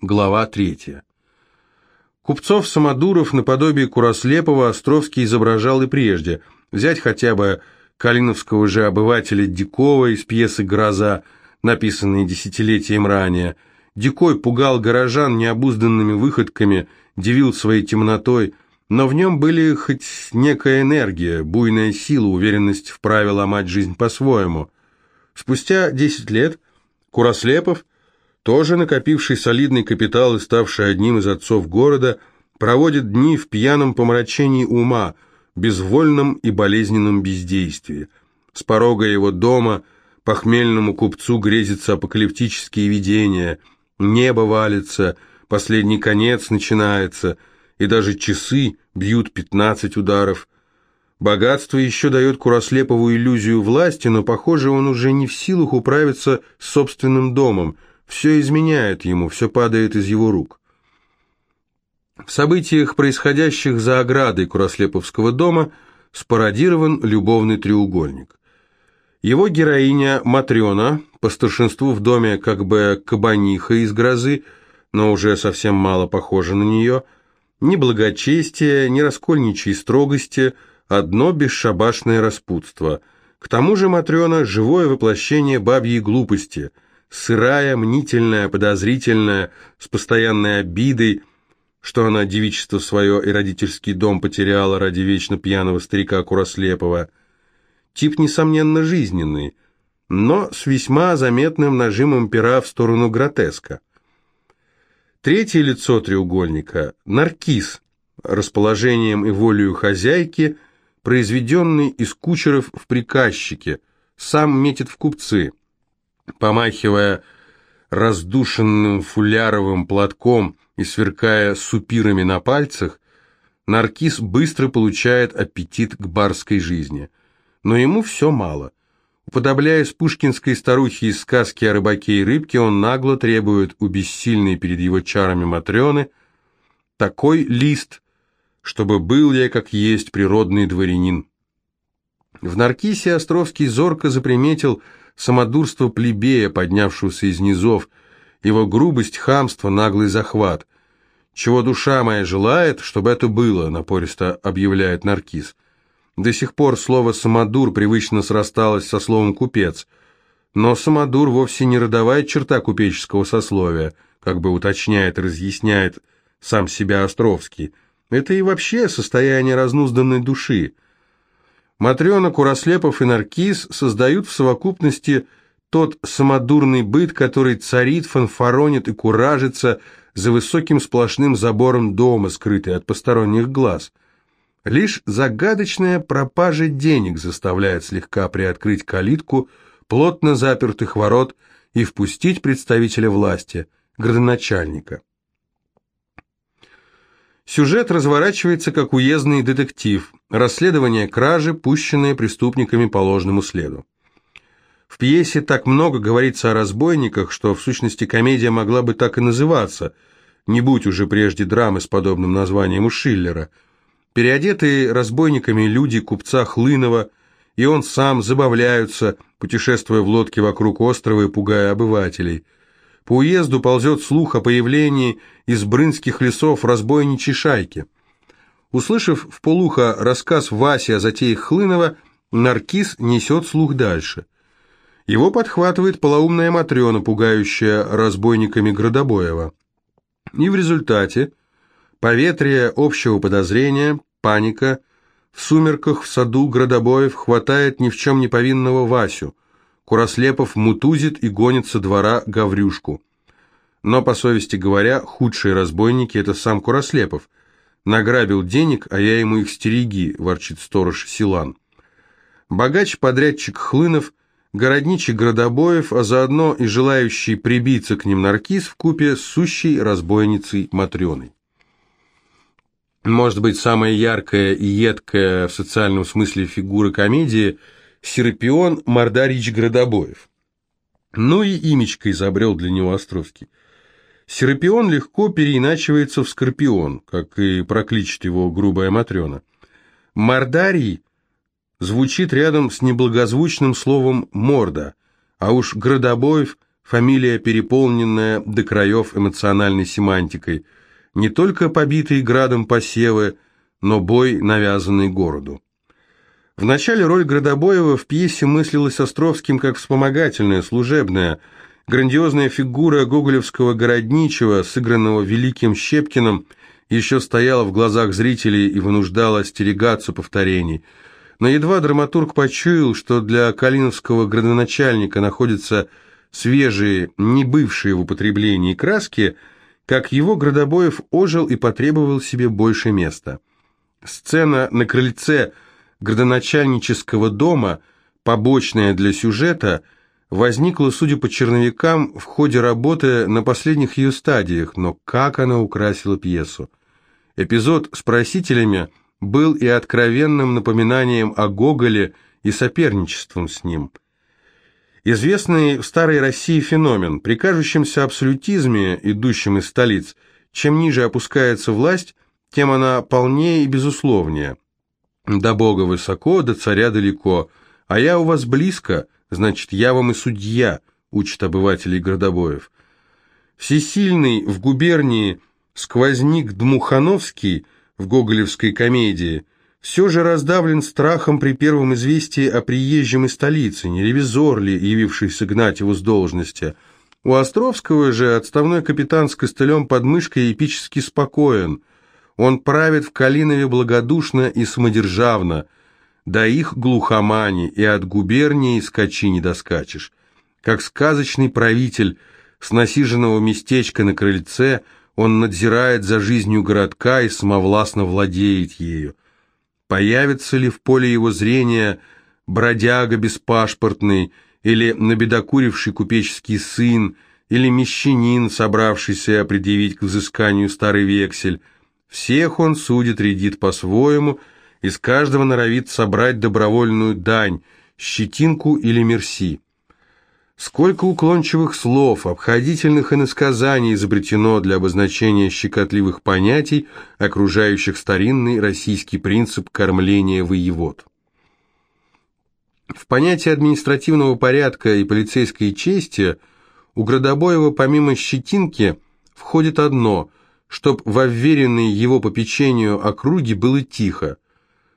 Глава третья. Купцов-самодуров наподобие Курослепова Островский изображал и прежде. Взять хотя бы калиновского же обывателя Дикова из пьесы «Гроза», написанной десятилетием ранее. Дикой пугал горожан необузданными выходками, дивил своей темнотой, но в нем были хоть некая энергия, буйная сила, уверенность в праве ломать жизнь по-своему. Спустя десять лет Курослепов – тоже накопивший солидный капитал и ставший одним из отцов города, проводит дни в пьяном помрачении ума, безвольном и болезненном бездействии. С порога его дома похмельному купцу грезятся апокалиптические видения, небо валится, последний конец начинается, и даже часы бьют пятнадцать ударов. Богатство еще дает Курослепову иллюзию власти, но, похоже, он уже не в силах управиться с собственным домом – все изменяет ему, все падает из его рук. В событиях, происходящих за оградой Курослеповского дома, спародирован любовный треугольник. Его героиня Матрена, по старшинству в доме как бы кабаниха из грозы, но уже совсем мало похожа на нее, ни благочестия, ни раскольничьей строгости, одно бесшабашное распутство. К тому же Матрена – живое воплощение бабьей глупости – сырая, мнительная, подозрительная, с постоянной обидой, что она девичество свое и родительский дом потеряла ради вечно пьяного старика Курослепова. Тип, несомненно, жизненный, но с весьма заметным нажимом пера в сторону гротеска. Третье лицо треугольника – наркиз, расположением и волею хозяйки, произведенный из кучеров в приказчике, сам метит в купцы – Помахивая раздушенным фуляровым платком и сверкая супирами на пальцах, Наркис быстро получает аппетит к барской жизни. Но ему все мало. Уподобляясь пушкинской старухе из сказки о рыбаке и рыбке, он нагло требует у бессильной перед его чарами Матрены такой лист, чтобы был я, как есть, природный дворянин. В Наркисе Островский зорко заприметил – самодурство плебея, поднявшегося из низов, его грубость, хамство, наглый захват. «Чего душа моя желает, чтобы это было», — напористо объявляет Наркиз. До сих пор слово «самодур» привычно срасталось со словом «купец», но самодур вовсе не родовая черта купеческого сословия, как бы уточняет и разъясняет сам себя Островский. Это и вообще состояние разнузданной души. Матрена, Курослепов и Наркиз создают в совокупности тот самодурный быт, который царит, фанфаронит и куражится за высоким сплошным забором дома, скрытый от посторонних глаз. Лишь загадочная пропажа денег заставляет слегка приоткрыть калитку плотно запертых ворот и впустить представителя власти, градоначальника. Сюжет разворачивается как уездный детектив, расследование кражи, пущенное преступниками по ложному следу. В пьесе так много говорится о разбойниках, что в сущности комедия могла бы так и называться, не будь уже прежде драмы с подобным названием у Шиллера. Переодетые разбойниками люди купца Хлынова и он сам забавляются, путешествуя в лодке вокруг острова и пугая обывателей – по уезду ползет слух о появлении из брынских лесов разбойничьей шайки. Услышав в полухо рассказ Васи о затеях Хлынова, Наркиз несет слух дальше. Его подхватывает полоумная Матрена, пугающая разбойниками Градобоева. И в результате поветрие общего подозрения, паника, в сумерках в саду Градобоев хватает ни в чем не повинного Васю – Курослепов мутузит и гонит со двора Гаврюшку. Но, по совести говоря, худшие разбойники – это сам Курослепов. Награбил денег, а я ему их стереги, ворчит сторож Силан. Богач-подрядчик Хлынов, городничий Градобоев, а заодно и желающий прибиться к ним наркиз в купе с сущей разбойницей Матрёной. Может быть, самая яркая и едкая в социальном смысле фигура комедии – Серапион Мордарич Градобоев. Ну и имечко изобрел для него Островский. Серапион легко переиначивается в Скорпион, как и прокличет его грубая Матрена. Мордарий звучит рядом с неблагозвучным словом «морда», а уж Градобоев фамилия, переполненная до краев эмоциональной семантикой, не только побитые градом посевы, но бой, навязанный городу. В начале роль Градобоева в пьесе мыслилась Островским как вспомогательная, служебная, грандиозная фигура гоголевского городничего, сыгранного великим Щепкиным, еще стояла в глазах зрителей и вынуждала остерегаться повторений. Но едва драматург почуял, что для калиновского градоначальника находятся свежие, не бывшие в употреблении краски, как его Градобоев ожил и потребовал себе больше места. Сцена на крыльце градоначальнического дома, побочная для сюжета, возникла, судя по черновикам, в ходе работы на последних ее стадиях, но как она украсила пьесу. Эпизод с просителями был и откровенным напоминанием о Гоголе и соперничеством с ним – Известный в Старой России феномен, при кажущемся абсолютизме, идущем из столиц, чем ниже опускается власть, тем она полнее и безусловнее. До Бога высоко, до царя далеко, а я у вас близко, значит, я вам и судья, учат обывателей Градобоев. Всесильный в губернии сквозник Дмухановский в гоголевской комедии – все же раздавлен страхом при первом известии о приезжем из столицы, не ревизор ли, явившийся гнать его с должности. У Островского же отставной капитан с костылем под мышкой эпически спокоен. Он правит в Калинове благодушно и самодержавно. Да их глухомани, и от губернии скачи не доскачешь. Как сказочный правитель с насиженного местечка на крыльце, он надзирает за жизнью городка и самовластно владеет ею. Появится ли в поле его зрения бродяга беспашпортный, или набедокуривший купеческий сын, или мещанин, собравшийся предъявить к взысканию старый вексель. Всех он судит, рядит по-своему, из каждого норовит собрать добровольную дань, щетинку или мерси. Сколько уклончивых слов, обходительных иносказаний изобретено для обозначения щекотливых понятий, окружающих старинный российский принцип кормления воевод. В понятие административного порядка и полицейской чести у Градобоева помимо щетинки входит одно, чтоб во вверенной его попечению округе было тихо.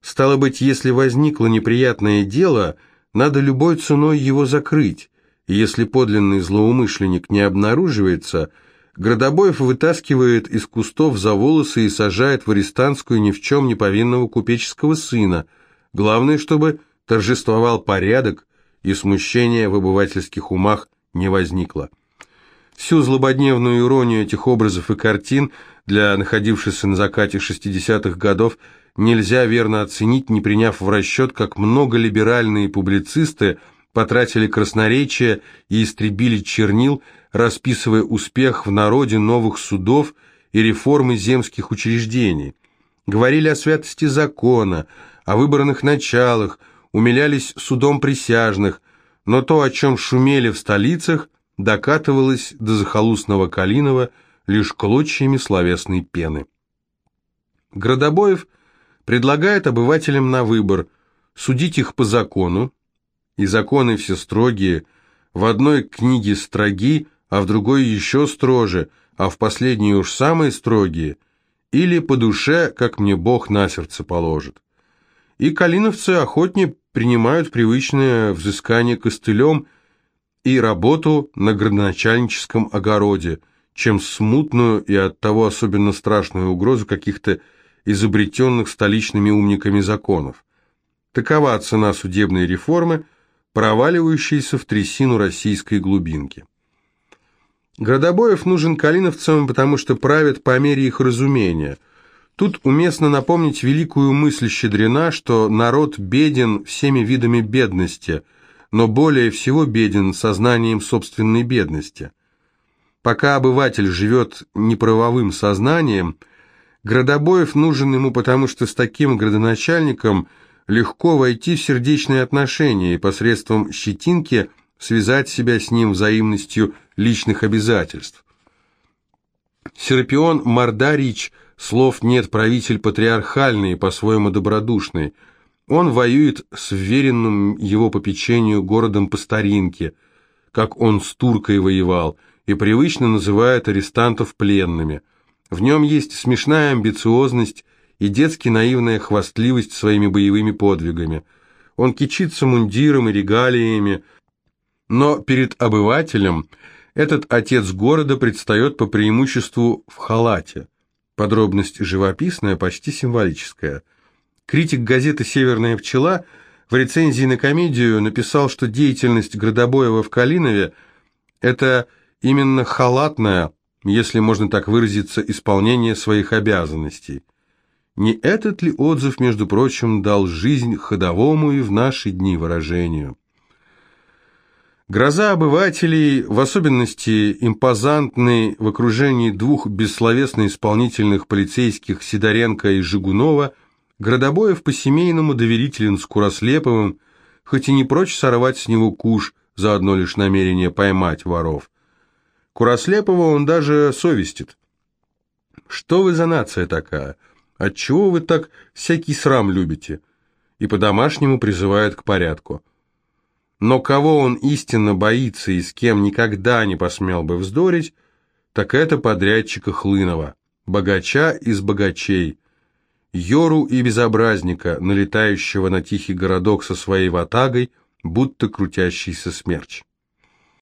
Стало быть, если возникло неприятное дело, надо любой ценой его закрыть, и если подлинный злоумышленник не обнаруживается, Градобоев вытаскивает из кустов за волосы и сажает в арестантскую ни в чем не повинного купеческого сына. Главное, чтобы торжествовал порядок и смущения в обывательских умах не возникло. Всю злободневную иронию этих образов и картин для находившихся на закате 60-х годов нельзя верно оценить, не приняв в расчет, как много либеральные публицисты – потратили красноречие и истребили чернил, расписывая успех в народе новых судов и реформы земских учреждений. Говорили о святости закона, о выборных началах, умилялись судом присяжных, но то, о чем шумели в столицах, докатывалось до захолустного Калинова лишь клочьями словесной пены. Градобоев предлагает обывателям на выбор судить их по закону, и законы все строгие, в одной книге строги, а в другой еще строже, а в последней уж самые строгие, или по душе, как мне Бог на сердце положит. И калиновцы охотнее принимают привычное взыскание костылем и работу на градоначальническом огороде, чем смутную и оттого особенно страшную угрозу каких-то изобретенных столичными умниками законов. Такова цена судебной реформы – проваливающийся в трясину российской глубинки. Градобоев нужен калиновцам, потому что правят по мере их разумения. Тут уместно напомнить великую мысль Щедрина, что народ беден всеми видами бедности, но более всего беден сознанием собственной бедности. Пока обыватель живет неправовым сознанием, Градобоев нужен ему, потому что с таким градоначальником – легко войти в сердечные отношения и посредством щетинки связать себя с ним взаимностью личных обязательств. Серапион Мардарич, слов нет, правитель патриархальный, по-своему добродушный. Он воюет с вверенным его попечению городом по старинке. как он с туркой воевал, и привычно называет арестантов пленными. В нем есть смешная амбициозность и детски наивная хвастливость своими боевыми подвигами. Он кичится мундиром и регалиями, но перед обывателем этот отец города предстает по преимуществу в халате. Подробность живописная, почти символическая. Критик газеты «Северная пчела» в рецензии на комедию написал, что деятельность Градобоева в Калинове – это именно халатное, если можно так выразиться, исполнение своих обязанностей. Не этот ли отзыв, между прочим, дал жизнь ходовому и в наши дни выражению? Гроза обывателей, в особенности импозантный в окружении двух бессловесно исполнительных полицейских Сидоренко и Жигунова, Градобоев по-семейному доверителен с Курослеповым, хоть и не прочь сорвать с него куш за одно лишь намерение поймать воров. Курослепова он даже совестит. «Что вы за нация такая? Отчего вы так всякий срам любите?» И по-домашнему призывает к порядку. Но кого он истинно боится и с кем никогда не посмел бы вздорить, так это подрядчика Хлынова, богача из богачей, Йору и безобразника, налетающего на тихий городок со своей ватагой, будто крутящийся смерч.